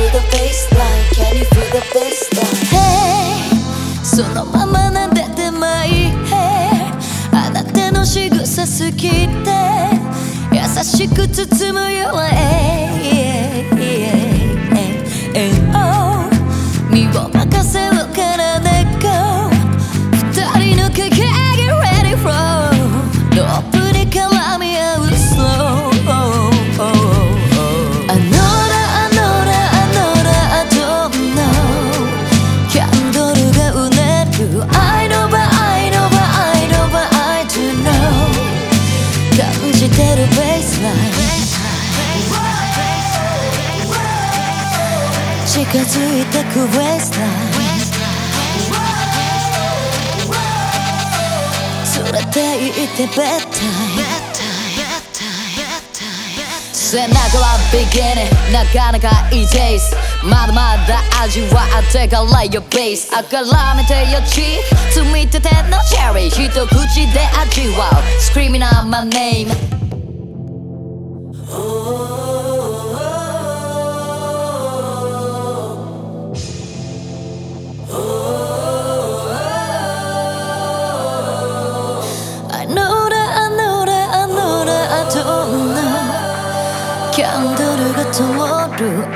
feel the baseline? Can you feel the baseline? Hey そのまま撫でてまい Hey あなたの仕草好きって優しく包むよ近づいてくウエスタイ連れて行ってベッタイ背中はビギニなかなかいいェイスまだまだ味わってからよベース諦めてよチー積み立てのチェリー一口で味わう Screaming out my name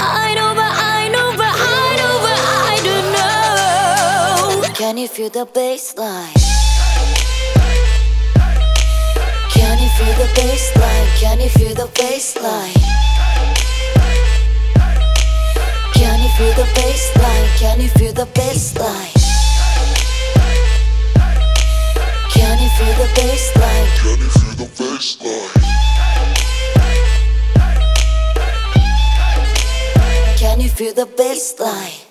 I know but I know but I know but I don't know Can you feel the bassline? Can you feel the bassline? Can you feel the bassline? feel the baseline.